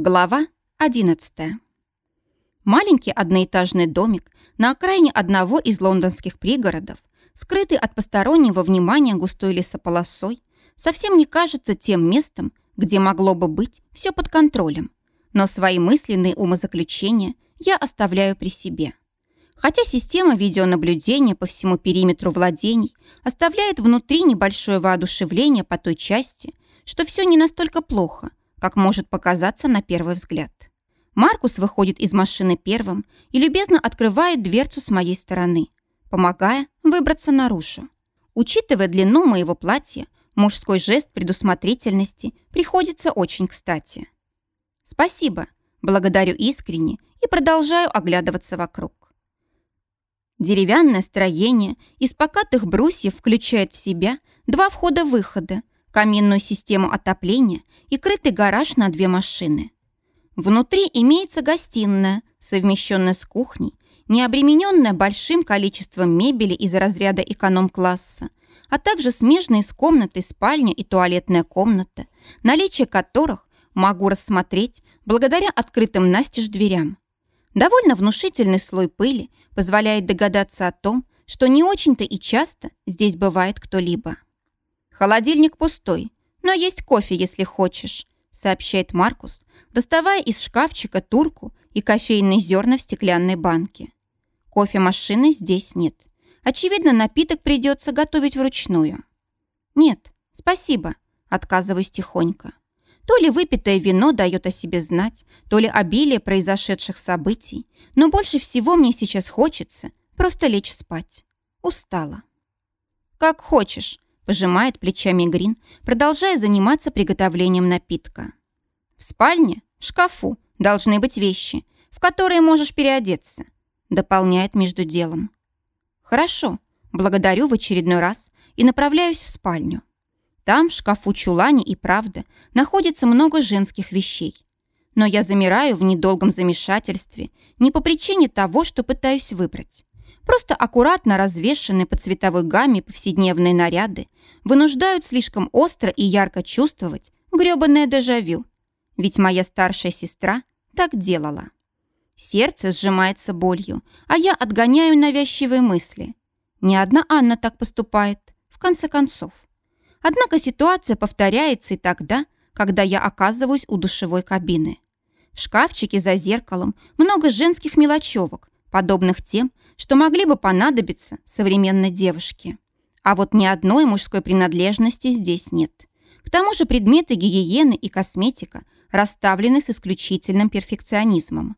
Глава 11. Маленький одноэтажный домик на окраине одного из лондонских пригородов, скрытый от постороннего внимания густой лесополосой, совсем не кажется тем местом, где могло бы быть все под контролем. Но свои мысленные умозаключения я оставляю при себе. Хотя система видеонаблюдения по всему периметру владений оставляет внутри небольшое воодушевление по той части, что все не настолько плохо, как может показаться на первый взгляд. Маркус выходит из машины первым и любезно открывает дверцу с моей стороны, помогая выбраться наружу. Учитывая длину моего платья, мужской жест предусмотрительности приходится очень кстати. Спасибо, благодарю искренне и продолжаю оглядываться вокруг. Деревянное строение из покатых брусьев включает в себя два входа-выхода, каминную систему отопления и крытый гараж на две машины. Внутри имеется гостиная, совмещенная с кухней, не обремененная большим количеством мебели из разряда эконом-класса, а также смежные с комнатой спальня и туалетная комната, наличие которых могу рассмотреть благодаря открытым настежь дверям. Довольно внушительный слой пыли позволяет догадаться о том, что не очень-то и часто здесь бывает кто-либо. «Холодильник пустой, но есть кофе, если хочешь», сообщает Маркус, доставая из шкафчика турку и кофейные зерна в стеклянной банке. Кофемашины здесь нет. Очевидно, напиток придется готовить вручную. «Нет, спасибо», отказываюсь тихонько. То ли выпитое вино дает о себе знать, то ли обилие произошедших событий, но больше всего мне сейчас хочется просто лечь спать. Устала. «Как хочешь», Пожимает плечами Грин, продолжая заниматься приготовлением напитка. В спальне, в шкафу должны быть вещи, в которые можешь переодеться. Дополняет между делом. Хорошо, благодарю в очередной раз и направляюсь в спальню. Там, в шкафу чулане и правда, находится много женских вещей. Но я замираю в недолгом замешательстве не по причине того, что пытаюсь выбрать. Просто аккуратно развешенные по цветовой гамме повседневные наряды вынуждают слишком остро и ярко чувствовать грёбаное дежавю. Ведь моя старшая сестра так делала. Сердце сжимается болью, а я отгоняю навязчивые мысли. Ни одна Анна так поступает, в конце концов. Однако ситуация повторяется и тогда, когда я оказываюсь у душевой кабины. В шкафчике за зеркалом много женских мелочевок, подобных тем, что могли бы понадобиться современной девушке. А вот ни одной мужской принадлежности здесь нет. К тому же предметы гигиены и косметика расставлены с исключительным перфекционизмом.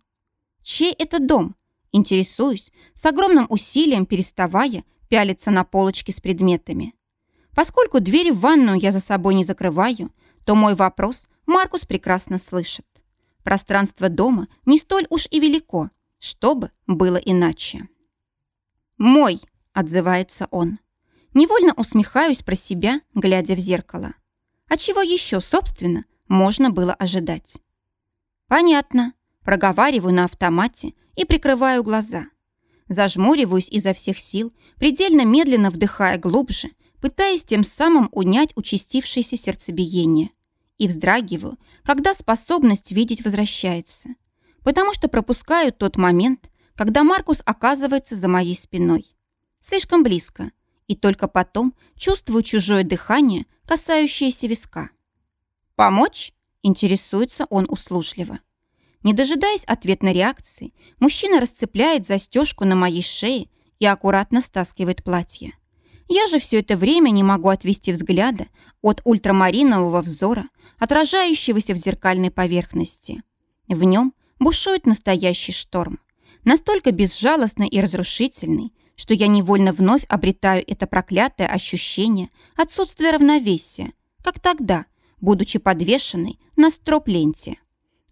Чей это дом? Интересуюсь, с огромным усилием переставая пялиться на полочки с предметами. Поскольку дверь в ванную я за собой не закрываю, то мой вопрос Маркус прекрасно слышит. Пространство дома не столь уж и велико, чтобы было иначе. «Мой!» – отзывается он. Невольно усмехаюсь про себя, глядя в зеркало. А чего еще, собственно, можно было ожидать? Понятно. Проговариваю на автомате и прикрываю глаза. Зажмуриваюсь изо всех сил, предельно медленно вдыхая глубже, пытаясь тем самым унять участившееся сердцебиение. И вздрагиваю, когда способность видеть возвращается – потому что пропускаю тот момент, когда Маркус оказывается за моей спиной. Слишком близко, и только потом чувствую чужое дыхание, касающееся виска. «Помочь?» – интересуется он услужливо. Не дожидаясь ответной реакции, мужчина расцепляет застежку на моей шее и аккуратно стаскивает платье. Я же все это время не могу отвести взгляда от ультрамаринового взора, отражающегося в зеркальной поверхности. В нем бушует настоящий шторм. Настолько безжалостный и разрушительный, что я невольно вновь обретаю это проклятое ощущение отсутствия равновесия, как тогда, будучи подвешенной на строп-ленте.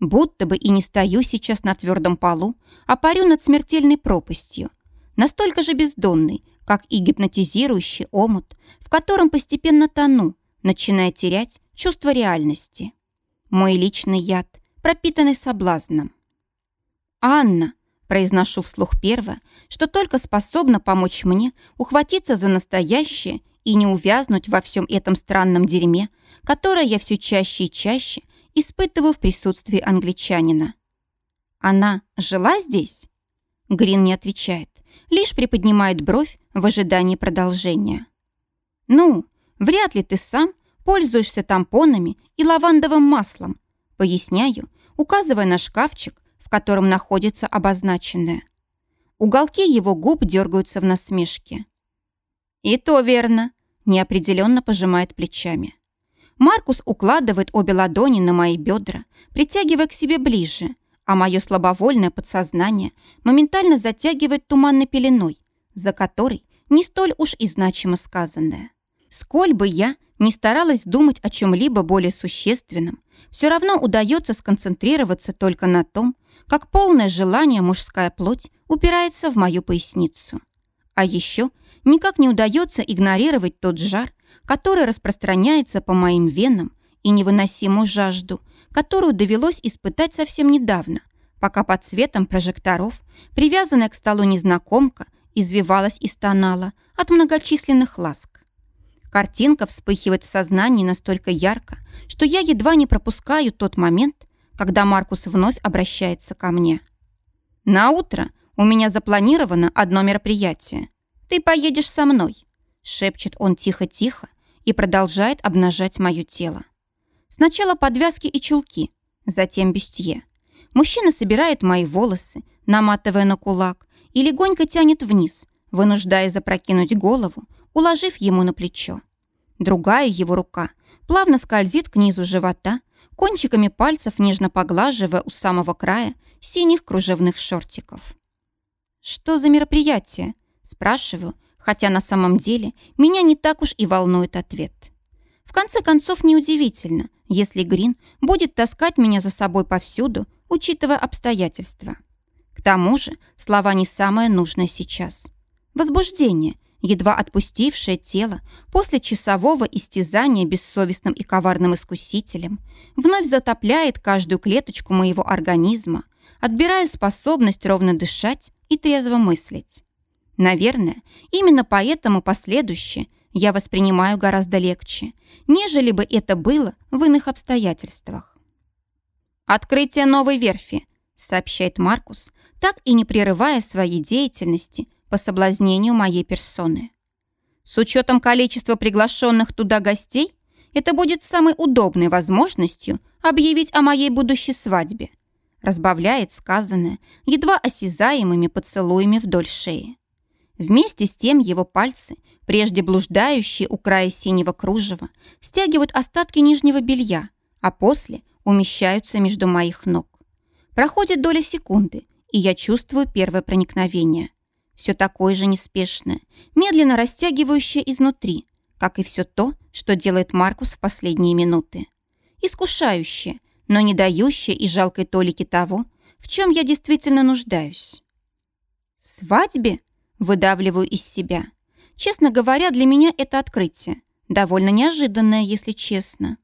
Будто бы и не стою сейчас на твердом полу, а парю над смертельной пропастью, настолько же бездонной, как и гипнотизирующий омут, в котором постепенно тону, начиная терять чувство реальности. Мой личный яд, пропитанный соблазном. «Анна!» – произношу вслух первое, что только способно помочь мне ухватиться за настоящее и не увязнуть во всем этом странном дерьме, которое я все чаще и чаще испытываю в присутствии англичанина. Она жила здесь? Грин не отвечает, лишь приподнимает бровь в ожидании продолжения. «Ну, вряд ли ты сам пользуешься тампонами и лавандовым маслом», поясняю, указывая на шкафчик, в котором находится обозначенное. Уголки его губ дергаются в насмешке. «И то верно», – неопределенно пожимает плечами. Маркус укладывает обе ладони на мои бедра, притягивая к себе ближе, а мое слабовольное подсознание моментально затягивает туманной пеленой, за которой не столь уж и значимо сказанное. Сколь бы я не старалась думать о чем-либо более существенном, все равно удается сконцентрироваться только на том, как полное желание мужская плоть упирается в мою поясницу. А еще никак не удается игнорировать тот жар, который распространяется по моим венам и невыносимую жажду, которую довелось испытать совсем недавно, пока под светом прожекторов, привязанная к столу незнакомка, извивалась и стонала от многочисленных ласк. Картинка вспыхивает в сознании настолько ярко, что я едва не пропускаю тот момент, когда Маркус вновь обращается ко мне. «На утро у меня запланировано одно мероприятие. Ты поедешь со мной», — шепчет он тихо-тихо и продолжает обнажать мое тело. Сначала подвязки и чулки, затем бюстье. Мужчина собирает мои волосы, наматывая на кулак, и легонько тянет вниз, вынуждая запрокинуть голову, уложив ему на плечо. Другая его рука плавно скользит к низу живота, кончиками пальцев нежно поглаживая у самого края синих кружевных шортиков. «Что за мероприятие?» – спрашиваю, хотя на самом деле меня не так уж и волнует ответ. В конце концов, неудивительно, если Грин будет таскать меня за собой повсюду, учитывая обстоятельства. К тому же слова не самое нужное сейчас. Возбуждение – едва отпустившее тело после часового истязания бессовестным и коварным искусителем, вновь затопляет каждую клеточку моего организма, отбирая способность ровно дышать и трезво мыслить. Наверное, именно поэтому последующее я воспринимаю гораздо легче, нежели бы это было в иных обстоятельствах. «Открытие новой верфи», — сообщает Маркус, так и не прерывая своей деятельности по соблазнению моей персоны. С учетом количества приглашенных туда гостей, это будет самой удобной возможностью объявить о моей будущей свадьбе. Разбавляет сказанное едва осязаемыми поцелуями вдоль шеи. Вместе с тем его пальцы, прежде блуждающие у края синего кружева, стягивают остатки нижнего белья, а после умещаются между моих ног. Проходит доля секунды, и я чувствую первое проникновение все такое же неспешное, медленно растягивающее изнутри, как и все то, что делает Маркус в последние минуты. Искушающее, но не дающее и жалкой толики того, в чем я действительно нуждаюсь. «Свадьбе?» – выдавливаю из себя. Честно говоря, для меня это открытие. Довольно неожиданное, если честно.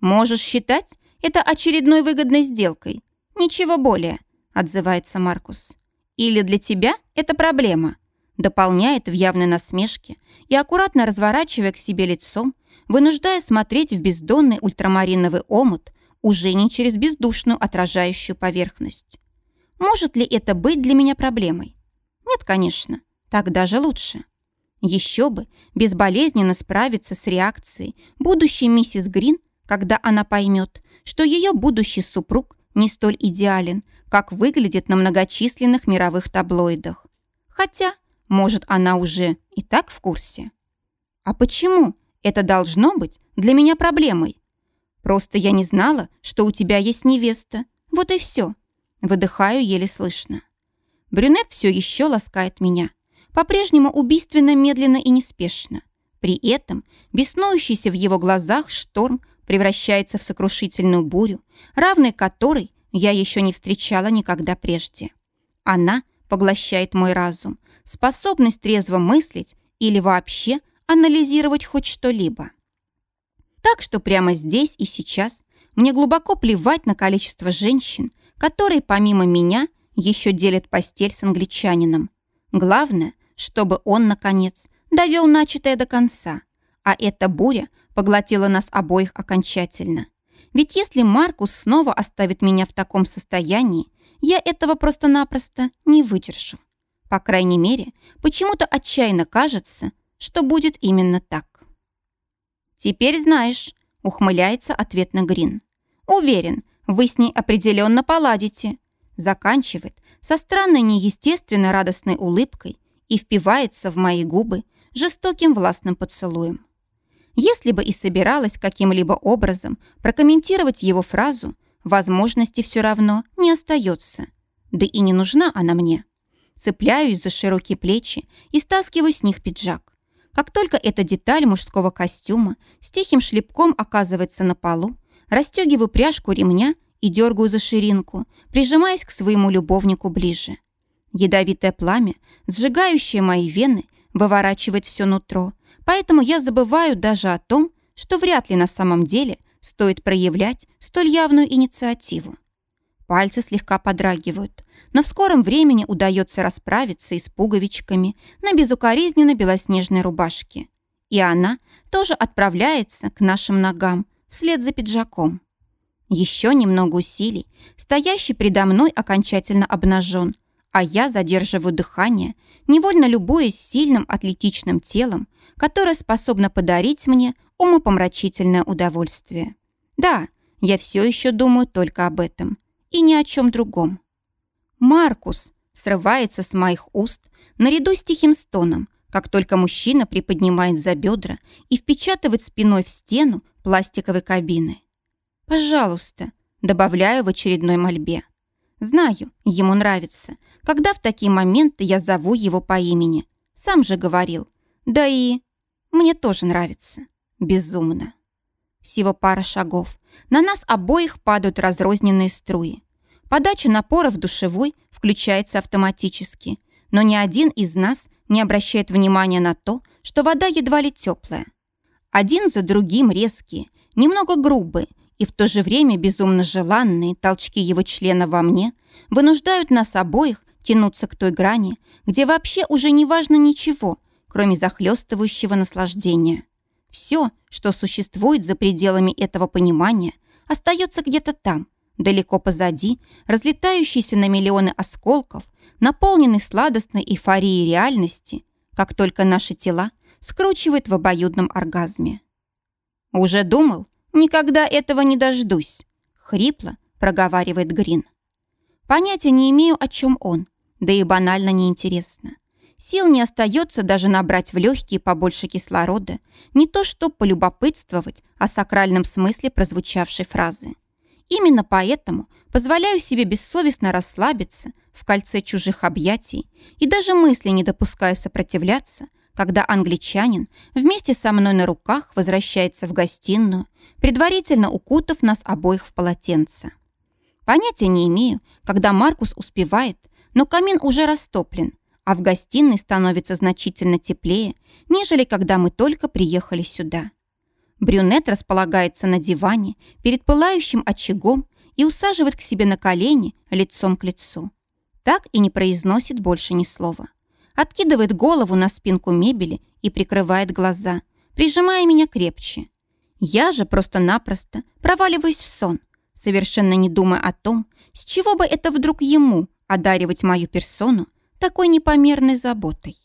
«Можешь считать это очередной выгодной сделкой. Ничего более», – отзывается Маркус. Или для тебя это проблема?» Дополняет в явной насмешке и, аккуратно разворачивая к себе лицом, вынуждая смотреть в бездонный ультрамариновый омут уже не через бездушную отражающую поверхность. Может ли это быть для меня проблемой? Нет, конечно. Так даже лучше. Еще бы безболезненно справиться с реакцией будущей миссис Грин, когда она поймет, что ее будущий супруг не столь идеален, как выглядит на многочисленных мировых таблоидах. Хотя, может, она уже и так в курсе. А почему это должно быть для меня проблемой? Просто я не знала, что у тебя есть невеста. Вот и все. Выдыхаю еле слышно. Брюнет все еще ласкает меня. По-прежнему убийственно, медленно и неспешно. При этом беснующийся в его глазах шторм превращается в сокрушительную бурю, равной которой я еще не встречала никогда прежде. Она поглощает мой разум, способность трезво мыслить или вообще анализировать хоть что-либо. Так что прямо здесь и сейчас мне глубоко плевать на количество женщин, которые помимо меня еще делят постель с англичанином. Главное, чтобы он, наконец, довел начатое до конца, а эта буря поглотила нас обоих окончательно. Ведь если Маркус снова оставит меня в таком состоянии, я этого просто-напросто не выдержу. По крайней мере, почему-то отчаянно кажется, что будет именно так. «Теперь знаешь», — ухмыляется ответно Грин. «Уверен, вы с ней определенно поладите», заканчивает со странной неестественно радостной улыбкой и впивается в мои губы жестоким властным поцелуем. Если бы и собиралась каким-либо образом прокомментировать его фразу, возможности все равно не остается. Да и не нужна она мне. Цепляюсь за широкие плечи и стаскиваю с них пиджак. Как только эта деталь мужского костюма с тихим шлепком оказывается на полу, расстегиваю пряжку ремня и дергаю за ширинку, прижимаясь к своему любовнику ближе. Ядовитое пламя, сжигающее мои вены, выворачивает все нутро, Поэтому я забываю даже о том, что вряд ли на самом деле стоит проявлять столь явную инициативу. Пальцы слегка подрагивают, но в скором времени удается расправиться и с пуговичками на безукоризненно белоснежной рубашке. И она тоже отправляется к нашим ногам вслед за пиджаком. Еще немного усилий, стоящий предо мной окончательно обнажен, а я задерживаю дыхание, невольно любуясь сильным атлетичным телом, которое способно подарить мне умопомрачительное удовольствие. Да, я все еще думаю только об этом и ни о чем другом. «Маркус!» срывается с моих уст наряду с тихим стоном, как только мужчина приподнимает за бедра и впечатывает спиной в стену пластиковой кабины. «Пожалуйста», добавляю в очередной мольбе. Знаю, ему нравится, когда в такие моменты я зову его по имени. Сам же говорил. Да и мне тоже нравится. Безумно. Всего пара шагов. На нас обоих падают разрозненные струи. Подача напора в душевой включается автоматически, но ни один из нас не обращает внимания на то, что вода едва ли теплая. Один за другим резкие, немного грубые, и в то же время безумно желанные толчки его члена во мне вынуждают нас обоих тянуться к той грани, где вообще уже не важно ничего, кроме захлестывающего наслаждения. Все, что существует за пределами этого понимания, остается где-то там, далеко позади, разлетающийся на миллионы осколков, наполненный сладостной эйфорией реальности, как только наши тела скручивает в обоюдном оргазме. Уже думал, «Никогда этого не дождусь», — хрипло проговаривает Грин. Понятия не имею, о чем он, да и банально неинтересно. Сил не остается даже набрать в легкие побольше кислорода, не то что полюбопытствовать о сакральном смысле прозвучавшей фразы. Именно поэтому позволяю себе бессовестно расслабиться в кольце чужих объятий и даже мысли не допускаю сопротивляться, когда англичанин вместе со мной на руках возвращается в гостиную, предварительно укутав нас обоих в полотенце. Понятия не имею, когда Маркус успевает, но камин уже растоплен, а в гостиной становится значительно теплее, нежели когда мы только приехали сюда. Брюнет располагается на диване перед пылающим очагом и усаживает к себе на колени лицом к лицу. Так и не произносит больше ни слова откидывает голову на спинку мебели и прикрывает глаза, прижимая меня крепче. Я же просто-напросто проваливаюсь в сон, совершенно не думая о том, с чего бы это вдруг ему одаривать мою персону такой непомерной заботой.